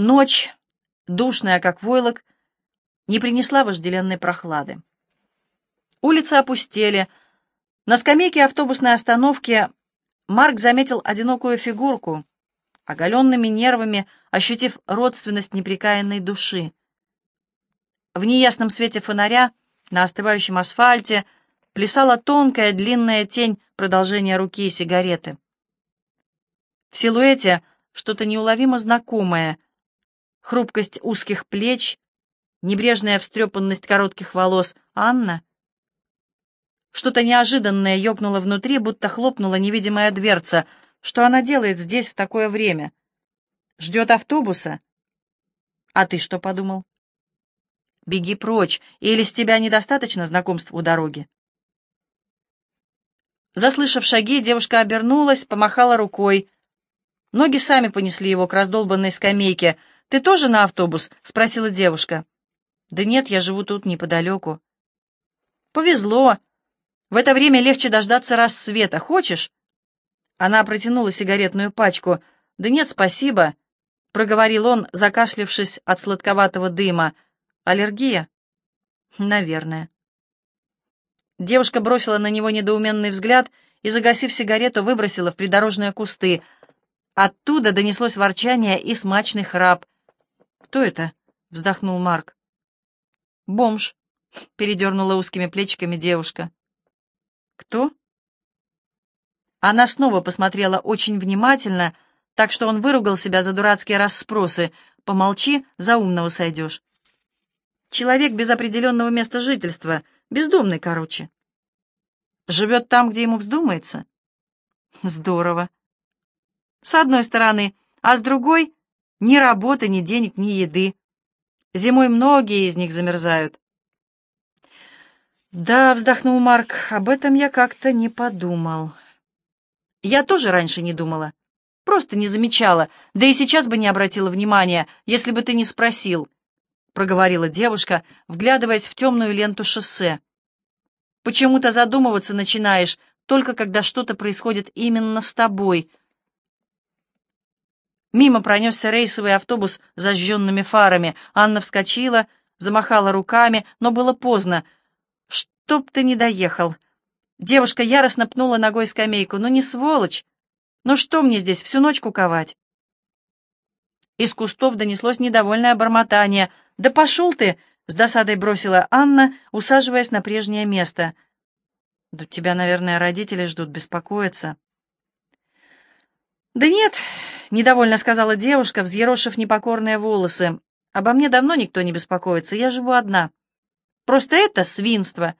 Ночь, душная, как войлок, не принесла вожделенной прохлады. Улицы опустели. На скамейке автобусной остановки Марк заметил одинокую фигурку, оголенными нервами ощутив родственность неприкаянной души. В неясном свете фонаря на остывающем асфальте плясала тонкая длинная тень продолжения руки и сигареты. В силуэте что-то неуловимо знакомое. Хрупкость узких плеч, небрежная встрепанность коротких волос. Анна? Что-то неожиданное ёкнуло внутри, будто хлопнула невидимая дверца. Что она делает здесь в такое время? Ждет автобуса? А ты что подумал? Беги прочь, или с тебя недостаточно знакомств у дороги? Заслышав шаги, девушка обернулась, помахала рукой. Ноги сами понесли его к раздолбанной скамейке. «Ты тоже на автобус?» — спросила девушка. «Да нет, я живу тут неподалеку». «Повезло. В это время легче дождаться рассвета. Хочешь?» Она протянула сигаретную пачку. «Да нет, спасибо», — проговорил он, закашлявшись от сладковатого дыма. «Аллергия?» «Наверное». Девушка бросила на него недоуменный взгляд и, загасив сигарету, выбросила в придорожные кусты — Оттуда донеслось ворчание и смачный храп. «Кто это?» — вздохнул Марк. «Бомж», — передернула узкими плечиками девушка. «Кто?» Она снова посмотрела очень внимательно, так что он выругал себя за дурацкие расспросы. «Помолчи, за умного сойдешь». «Человек без определенного места жительства, бездомный, короче». «Живет там, где ему вздумается?» «Здорово. С одной стороны, а с другой — ни работы, ни денег, ни еды. Зимой многие из них замерзают. «Да», — вздохнул Марк, — «об этом я как-то не подумал». «Я тоже раньше не думала. Просто не замечала, да и сейчас бы не обратила внимания, если бы ты не спросил», — проговорила девушка, вглядываясь в темную ленту шоссе. «Почему-то задумываться начинаешь, только когда что-то происходит именно с тобой, Мимо пронесся рейсовый автобус с зажженными фарами. Анна вскочила, замахала руками, но было поздно. «Чтоб ты не доехал!» Девушка яростно пнула ногой скамейку. «Ну не сволочь! Ну что мне здесь всю ночь куковать?» Из кустов донеслось недовольное бормотание. «Да пошел ты!» — с досадой бросила Анна, усаживаясь на прежнее место. «Да тебя, наверное, родители ждут, беспокоятся». «Да нет, — недовольно сказала девушка, взъерошив непокорные волосы. «Обо мне давно никто не беспокоится, я живу одна. Просто это свинство.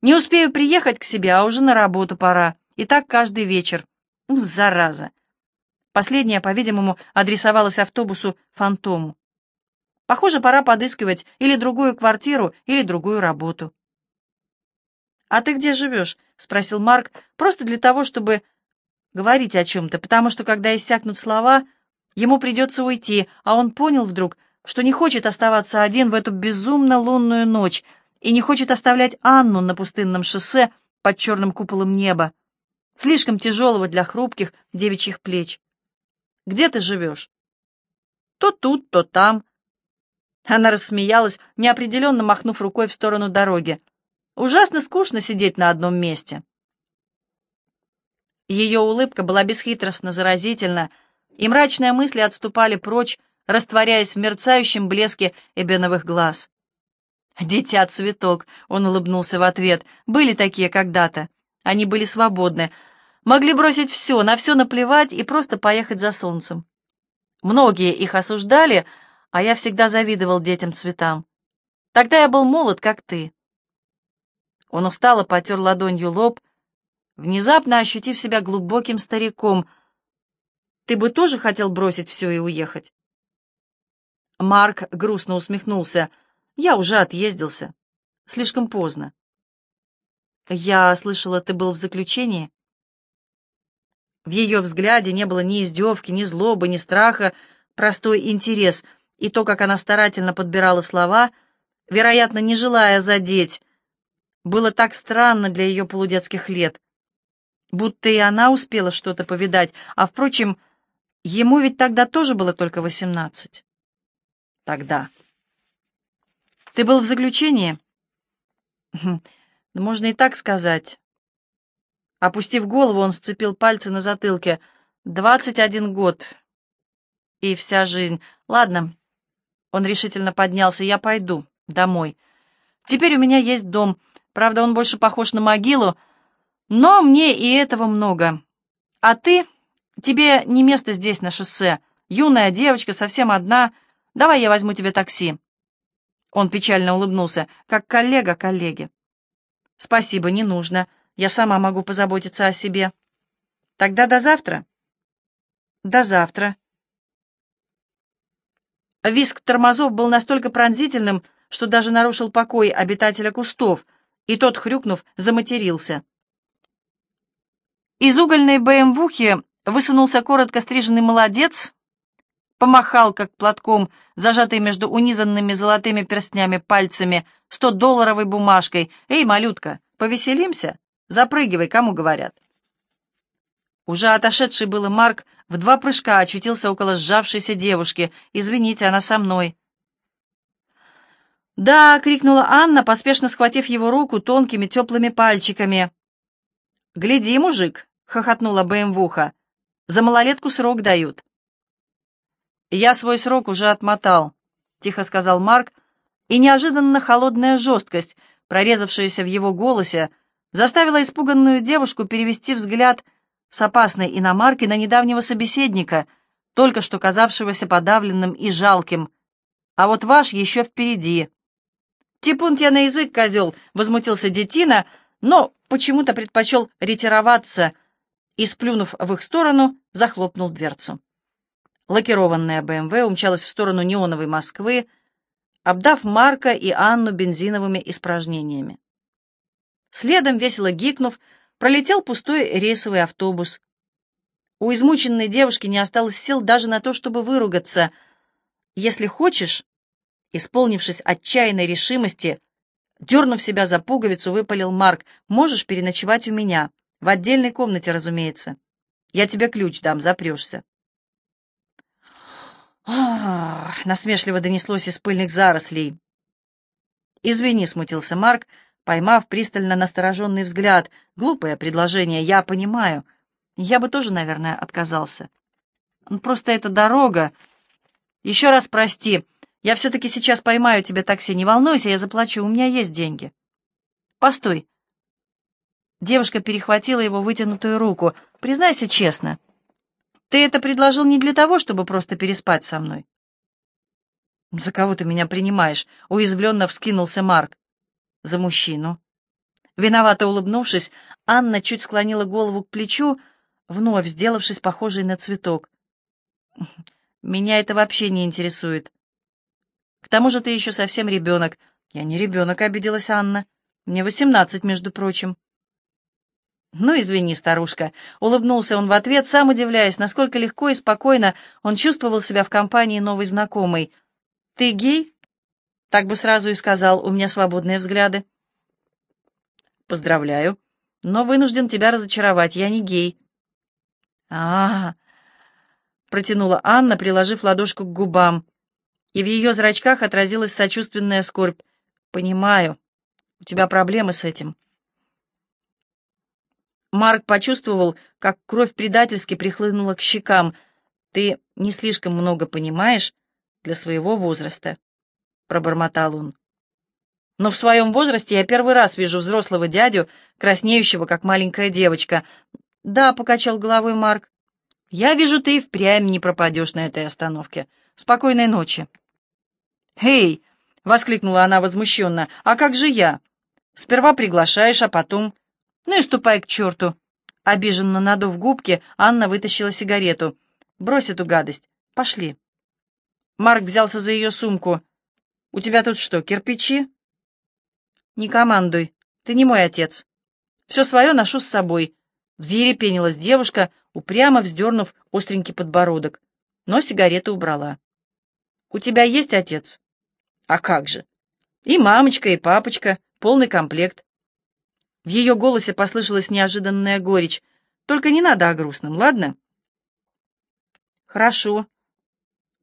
Не успею приехать к себе, а уже на работу пора. И так каждый вечер. Ну, зараза!» Последняя, по-видимому, адресовалась автобусу «Фантому». Похоже, пора подыскивать или другую квартиру, или другую работу. «А ты где живешь?» — спросил Марк, просто для того, чтобы говорить о чем-то, потому что, когда иссякнут слова, ему придется уйти, а он понял вдруг, что не хочет оставаться один в эту безумно лунную ночь и не хочет оставлять Анну на пустынном шоссе под черным куполом неба, слишком тяжелого для хрупких девичьих плеч. «Где ты живешь?» «То тут, то там». Она рассмеялась, неопределенно махнув рукой в сторону дороги. «Ужасно скучно сидеть на одном месте». Ее улыбка была бесхитростно заразительна, и мрачные мысли отступали прочь, растворяясь в мерцающем блеске эбеновых глаз. «Дитя-цветок», — он улыбнулся в ответ, — «были такие когда-то. Они были свободны, могли бросить все, на все наплевать и просто поехать за солнцем. Многие их осуждали, а я всегда завидовал детям-цветам. Тогда я был молод, как ты». Он устало потер ладонью лоб, внезапно ощутив себя глубоким стариком. «Ты бы тоже хотел бросить все и уехать?» Марк грустно усмехнулся. «Я уже отъездился. Слишком поздно». «Я слышала, ты был в заключении?» В ее взгляде не было ни издевки, ни злобы, ни страха, простой интерес, и то, как она старательно подбирала слова, вероятно, не желая задеть, было так странно для ее полудетских лет будто и она успела что-то повидать, а, впрочем, ему ведь тогда тоже было только восемнадцать. Тогда. Ты был в заключении? Хм, можно и так сказать. Опустив голову, он сцепил пальцы на затылке. «Двадцать один год. И вся жизнь. Ладно». Он решительно поднялся. «Я пойду. Домой. Теперь у меня есть дом. Правда, он больше похож на могилу, но мне и этого много. А ты? Тебе не место здесь, на шоссе. Юная девочка, совсем одна. Давай я возьму тебе такси». Он печально улыбнулся, как коллега коллеге. «Спасибо, не нужно». Я сама могу позаботиться о себе. Тогда до завтра. До завтра. Виск тормозов был настолько пронзительным, что даже нарушил покой обитателя кустов, и тот, хрюкнув, заматерился. Из угольной БМВухи высунулся коротко стриженный молодец, помахал, как платком, зажатый между унизанными золотыми перстнями пальцами, сто-долларовой бумажкой. «Эй, малютка, повеселимся?» Запрыгивай, кому говорят. Уже отошедший было Марк в два прыжка очутился около сжавшейся девушки. «Извините, она со мной». «Да!» — крикнула Анна, поспешно схватив его руку тонкими теплыми пальчиками. «Гляди, мужик!» — хохотнула БМВуха. «За малолетку срок дают». «Я свой срок уже отмотал», — тихо сказал Марк, и неожиданно холодная жесткость, прорезавшаяся в его голосе, заставила испуганную девушку перевести взгляд с опасной иномарки на недавнего собеседника, только что казавшегося подавленным и жалким. А вот ваш еще впереди. «Типун тебе на язык, козел!» — возмутился детина, но почему-то предпочел ретироваться и, сплюнув в их сторону, захлопнул дверцу. Лакированная БМВ умчалась в сторону неоновой Москвы, обдав Марка и Анну бензиновыми испражнениями. Следом, весело гикнув, пролетел пустой рейсовый автобус. У измученной девушки не осталось сил даже на то, чтобы выругаться. «Если хочешь», исполнившись отчаянной решимости, дернув себя за пуговицу, выпалил Марк, «можешь переночевать у меня, в отдельной комнате, разумеется. Я тебе ключ дам, запрешься». «Ах!» — насмешливо донеслось из пыльных зарослей. «Извини», — смутился Марк, — поймав пристально настороженный взгляд. «Глупое предложение, я понимаю. Я бы тоже, наверное, отказался. Просто эта дорога... Еще раз прости. Я все-таки сейчас поймаю тебе такси. Не волнуйся, я заплачу, у меня есть деньги». «Постой». Девушка перехватила его вытянутую руку. «Признайся честно, ты это предложил не для того, чтобы просто переспать со мной?» «За кого ты меня принимаешь?» — уязвленно вскинулся Марк за мужчину. Виновато улыбнувшись, Анна чуть склонила голову к плечу, вновь сделавшись похожей на цветок. «Меня это вообще не интересует. К тому же ты еще совсем ребенок». «Я не ребенок», — обиделась Анна. «Мне восемнадцать, между прочим». «Ну, извини, старушка», — улыбнулся он в ответ, сам удивляясь, насколько легко и спокойно он чувствовал себя в компании новой знакомой. «Ты гей?» Так бы сразу и сказал, у меня свободные взгляды. Поздравляю, но вынужден тебя разочаровать, я не гей. а, -а, -а протянула Анна, приложив ладошку к губам, и в ее зрачках отразилась сочувственная скорбь. «Понимаю, у тебя проблемы с этим». Марк почувствовал, как кровь предательски прихлынула к щекам. «Ты не слишком много понимаешь для своего возраста» пробормотал он. Но в своем возрасте я первый раз вижу взрослого дядю, краснеющего, как маленькая девочка. Да, покачал головой Марк. Я вижу, ты впрямь не пропадешь на этой остановке. Спокойной ночи. Эй! воскликнула она возмущенно. А как же я? Сперва приглашаешь, а потом... Ну и ступай к черту. Обиженно надув губки, Анна вытащила сигарету. «Брось эту гадость. Пошли». Марк взялся за ее сумку. У тебя тут что, кирпичи? Не командуй, ты не мой отец. Все свое ношу с собой. Взъерепенилась девушка, упрямо вздернув остренький подбородок, но сигареты убрала. У тебя есть отец? А как же? И мамочка, и папочка, полный комплект. В ее голосе послышалась неожиданная горечь. Только не надо о грустном, ладно? Хорошо,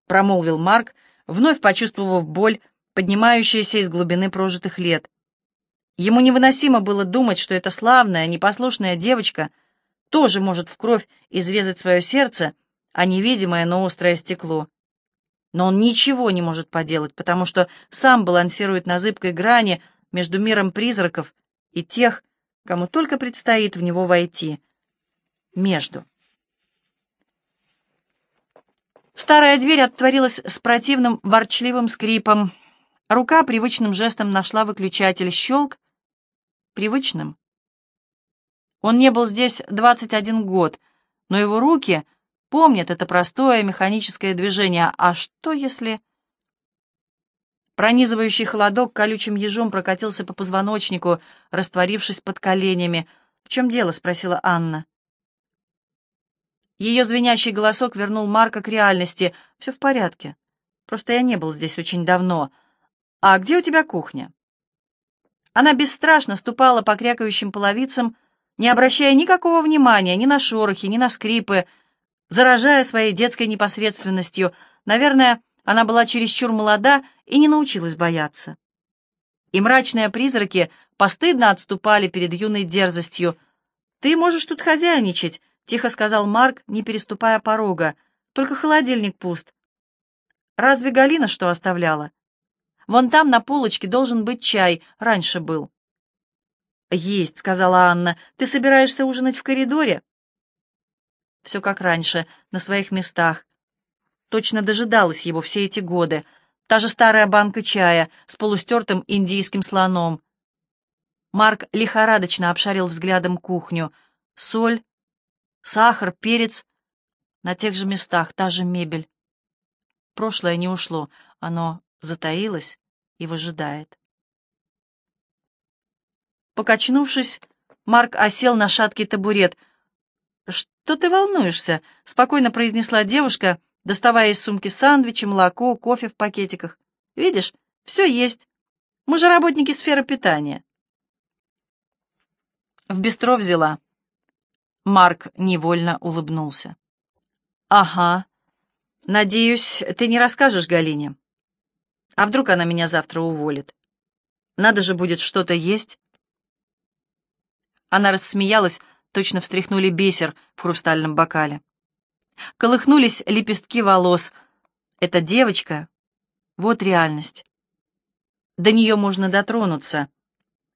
промолвил Марк, вновь почувствовав боль, поднимающаяся из глубины прожитых лет. Ему невыносимо было думать, что эта славная, непослушная девочка тоже может в кровь изрезать свое сердце, а невидимое, но острое стекло. Но он ничего не может поделать, потому что сам балансирует на зыбкой грани между миром призраков и тех, кому только предстоит в него войти. Между. Старая дверь отворилась с противным ворчливым скрипом. Рука привычным жестом нашла выключатель. Щелк. Привычным. Он не был здесь 21 год, но его руки помнят это простое механическое движение. А что если... Пронизывающий холодок колючим ежом прокатился по позвоночнику, растворившись под коленями. «В чем дело?» — спросила Анна. Ее звенящий голосок вернул Марка к реальности. «Все в порядке. Просто я не был здесь очень давно. А где у тебя кухня?» Она бесстрашно ступала по крякающим половицам, не обращая никакого внимания ни на шорохи, ни на скрипы, заражая своей детской непосредственностью. Наверное, она была чересчур молода и не научилась бояться. И мрачные призраки постыдно отступали перед юной дерзостью. «Ты можешь тут хозяйничать», Тихо сказал Марк, не переступая порога. Только холодильник пуст. Разве Галина что оставляла? Вон там на полочке должен быть чай, раньше был. «Есть», — сказала Анна. «Ты собираешься ужинать в коридоре?» Все как раньше, на своих местах. Точно дожидалась его все эти годы. Та же старая банка чая с полустертым индийским слоном. Марк лихорадочно обшарил взглядом кухню. Соль, Сахар, перец. На тех же местах та же мебель. Прошлое не ушло, оно затаилось и выжидает. Покачнувшись, Марк осел на шаткий табурет. «Что ты волнуешься?» — спокойно произнесла девушка, доставая из сумки сандвичи, молоко, кофе в пакетиках. «Видишь, все есть. Мы же работники сферы питания». В бистро взяла. Марк невольно улыбнулся. «Ага. Надеюсь, ты не расскажешь Галине. А вдруг она меня завтра уволит? Надо же будет что-то есть». Она рассмеялась, точно встряхнули бисер в хрустальном бокале. Колыхнулись лепестки волос. Эта девочка — вот реальность. До нее можно дотронуться.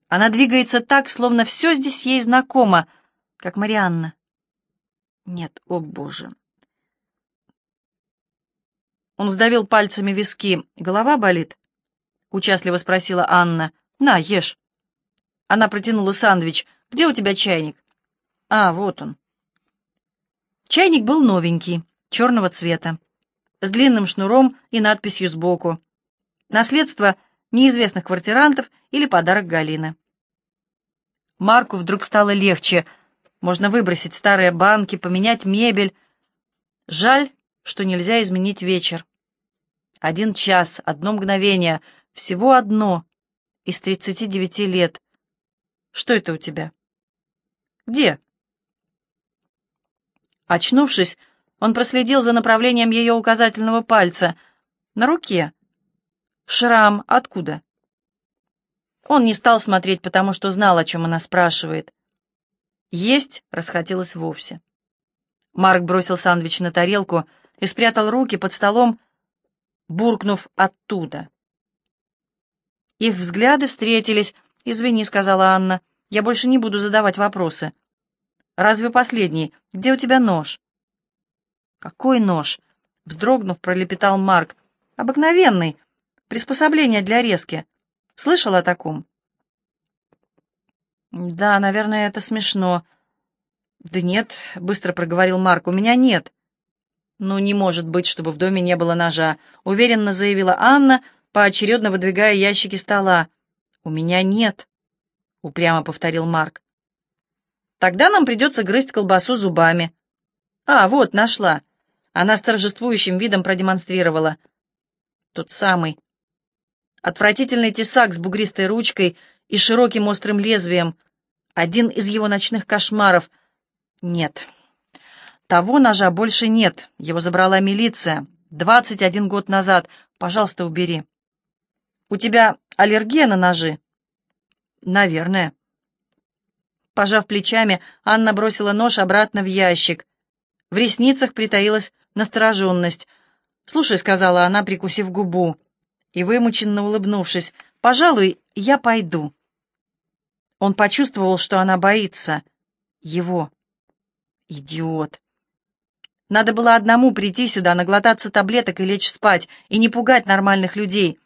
Она двигается так, словно все здесь ей знакомо — как Марианна. Нет, о боже. Он сдавил пальцами виски. Голова болит? Участливо спросила Анна. На, ешь. Она протянула сандвич. Где у тебя чайник? А, вот он. Чайник был новенький, черного цвета, с длинным шнуром и надписью сбоку. Наследство неизвестных квартирантов или подарок Галины. Марку вдруг стало легче — можно выбросить старые банки, поменять мебель. Жаль, что нельзя изменить вечер. Один час, одно мгновение, всего одно из тридцати девяти лет. Что это у тебя? Где? Очнувшись, он проследил за направлением ее указательного пальца. На руке. Шрам откуда? Он не стал смотреть, потому что знал, о чем она спрашивает. Есть расхотелось вовсе. Марк бросил сандвич на тарелку и спрятал руки под столом, буркнув оттуда. Их взгляды встретились. «Извини», — сказала Анна, — «я больше не буду задавать вопросы». «Разве последний? Где у тебя нож?» «Какой нож?» — вздрогнув, пролепетал Марк. «Обыкновенный. Приспособление для резки. Слышал о таком?» «Да, наверное, это смешно». «Да нет», — быстро проговорил Марк, — «у меня нет». «Ну, не может быть, чтобы в доме не было ножа», — уверенно заявила Анна, поочередно выдвигая ящики стола. «У меня нет», — упрямо повторил Марк. «Тогда нам придется грызть колбасу зубами». «А, вот, нашла». Она с торжествующим видом продемонстрировала. Тот самый. Отвратительный тесак с бугристой ручкой и широким острым лезвием. Один из его ночных кошмаров. Нет. Того ножа больше нет. Его забрала милиция. Двадцать один год назад. Пожалуйста, убери. У тебя аллергия на ножи? Наверное. Пожав плечами, Анна бросила нож обратно в ящик. В ресницах притаилась настороженность. «Слушай», — сказала она, прикусив губу, и вымученно улыбнувшись, «пожалуй, я пойду». Он почувствовал, что она боится. Его. Идиот. Надо было одному прийти сюда, наглотаться таблеток и лечь спать, и не пугать нормальных людей.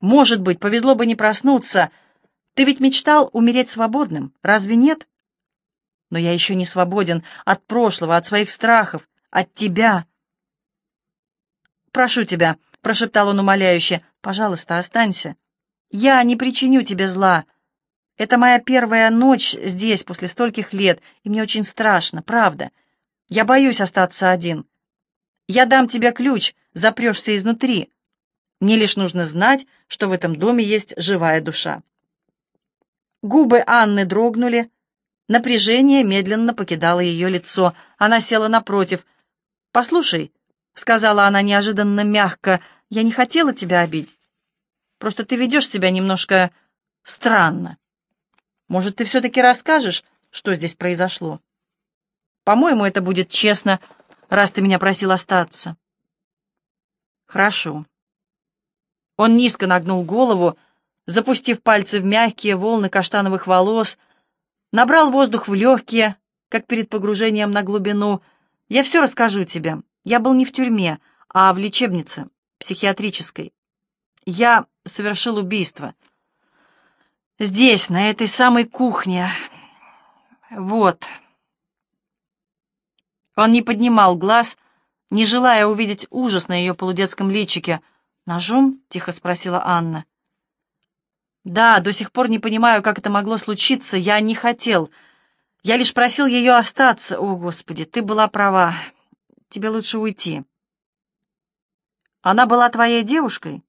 Может быть, повезло бы не проснуться. Ты ведь мечтал умереть свободным, разве нет? Но я еще не свободен от прошлого, от своих страхов, от тебя. «Прошу тебя», — прошептал он умоляюще, — «пожалуйста, останься. Я не причиню тебе зла. Это моя первая ночь здесь после стольких лет, и мне очень страшно, правда». Я боюсь остаться один. Я дам тебе ключ, запрешься изнутри. Мне лишь нужно знать, что в этом доме есть живая душа. Губы Анны дрогнули. Напряжение медленно покидало ее лицо. Она села напротив. «Послушай», — сказала она неожиданно мягко, — «я не хотела тебя обидеть. Просто ты ведешь себя немножко странно. Может, ты все-таки расскажешь, что здесь произошло?» По-моему, это будет честно, раз ты меня просил остаться. Хорошо. Он низко нагнул голову, запустив пальцы в мягкие волны каштановых волос, набрал воздух в легкие, как перед погружением на глубину. Я все расскажу тебе. Я был не в тюрьме, а в лечебнице, психиатрической. Я совершил убийство. Здесь, на этой самой кухне. Вот. Он не поднимал глаз, не желая увидеть ужас на ее полудетском личике. «Ножом?» — тихо спросила Анна. «Да, до сих пор не понимаю, как это могло случиться. Я не хотел. Я лишь просил ее остаться. О, Господи, ты была права. Тебе лучше уйти». «Она была твоей девушкой?»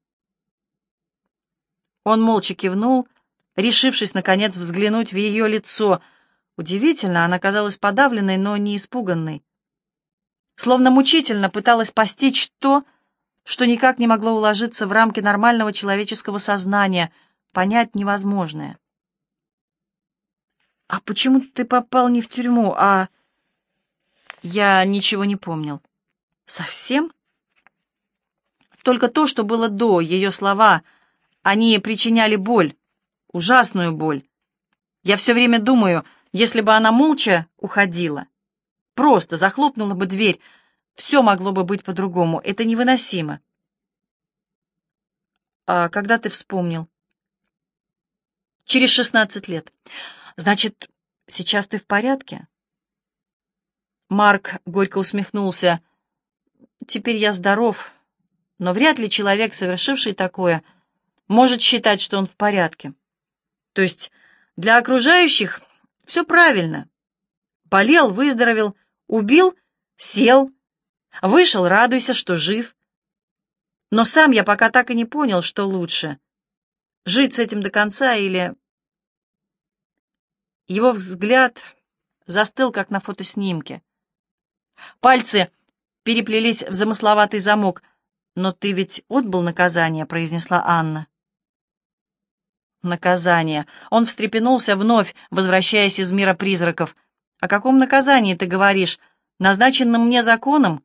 Он молча кивнул, решившись, наконец, взглянуть в ее лицо. Удивительно, она казалась подавленной, но не испуганной словно мучительно пыталась постичь то, что никак не могло уложиться в рамки нормального человеческого сознания, понять невозможное. «А почему ты попал не в тюрьму, а...» Я ничего не помнил. «Совсем?» Только то, что было до, ее слова, они причиняли боль, ужасную боль. Я все время думаю, если бы она молча уходила, Просто захлопнула бы дверь. Все могло бы быть по-другому. Это невыносимо. А когда ты вспомнил? Через шестнадцать лет. Значит, сейчас ты в порядке? Марк горько усмехнулся. Теперь я здоров, но вряд ли человек, совершивший такое, может считать, что он в порядке. То есть для окружающих все правильно. Болел, выздоровел, Убил, сел, вышел, радуйся, что жив. Но сам я пока так и не понял, что лучше — жить с этим до конца или... Его взгляд застыл, как на фотоснимке. Пальцы переплелись в замысловатый замок. «Но ты ведь отбыл наказание», — произнесла Анна. «Наказание». Он встрепенулся вновь, возвращаясь из мира призраков — «О каком наказании ты говоришь? Назначенном мне законом?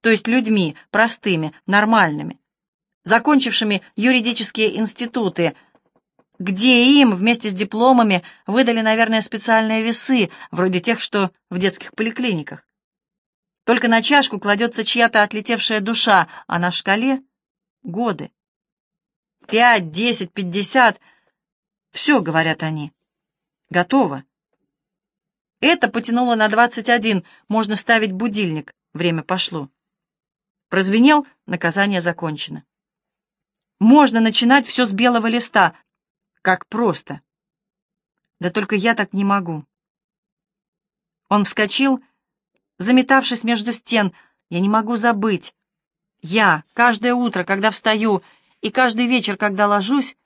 То есть людьми, простыми, нормальными, закончившими юридические институты, где им вместе с дипломами выдали, наверное, специальные весы, вроде тех, что в детских поликлиниках. Только на чашку кладется чья-то отлетевшая душа, а на шкале — годы. Пять, десять, пятьдесят — все, говорят они. Готово. Это потянуло на двадцать один. Можно ставить будильник. Время пошло. Прозвенел, наказание закончено. Можно начинать все с белого листа. Как просто. Да только я так не могу. Он вскочил, заметавшись между стен. Я не могу забыть. Я каждое утро, когда встаю, и каждый вечер, когда ложусь,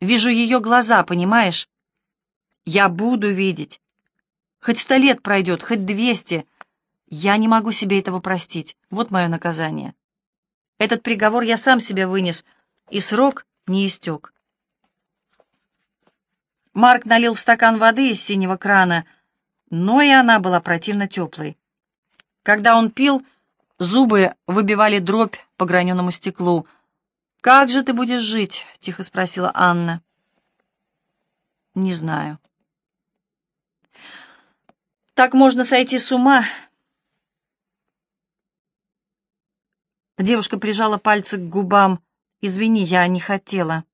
вижу ее глаза, понимаешь? Я буду видеть. Хоть сто лет пройдет, хоть двести. Я не могу себе этого простить. Вот мое наказание. Этот приговор я сам себе вынес, и срок не истек. Марк налил в стакан воды из синего крана, но и она была противно теплой. Когда он пил, зубы выбивали дробь по граненому стеклу. «Как же ты будешь жить?» — тихо спросила Анна. «Не знаю». «Так можно сойти с ума», Девушка прижала пальцы к губам. «Извини, я не хотела».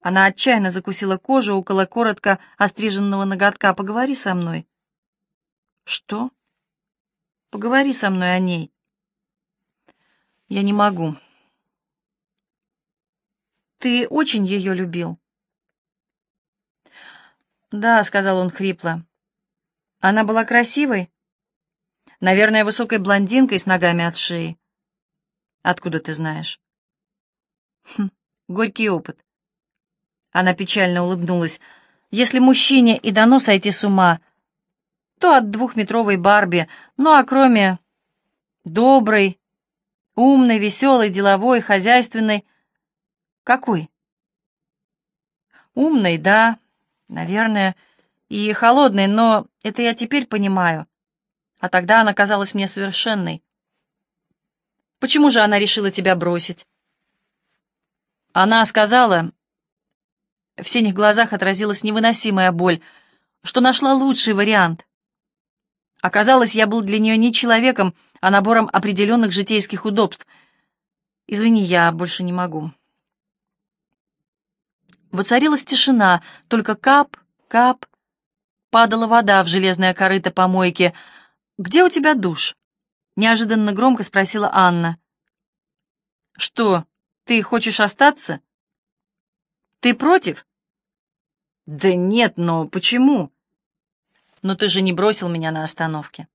Она отчаянно закусила кожу около коротко остриженного ноготка. «Поговори со мной». «Что?» «Поговори со мной о ней». «Я не могу». «Ты очень ее любил?» «Да», — сказал он хрипло. «Она была красивой?» «Наверное, высокой блондинкой с ногами от шеи». Откуда ты знаешь? Хм, горький опыт. Она печально улыбнулась. Если мужчине и дано сойти с ума, то от двухметровой Барби, ну а кроме доброй, умной, веселой, деловой, хозяйственной... Какой? Умной, да, наверное, и холодной, но это я теперь понимаю. А тогда она казалась мне совершенной. Почему же она решила тебя бросить?» Она сказала, в синих глазах отразилась невыносимая боль, что нашла лучший вариант. Оказалось, я был для нее не человеком, а набором определенных житейских удобств. Извини, я больше не могу. Воцарилась тишина, только кап, кап, падала вода в железное корыто помойки. «Где у тебя душ?» Неожиданно громко спросила Анна. «Что, ты хочешь остаться?» «Ты против?» «Да нет, но почему?» «Но ты же не бросил меня на остановке».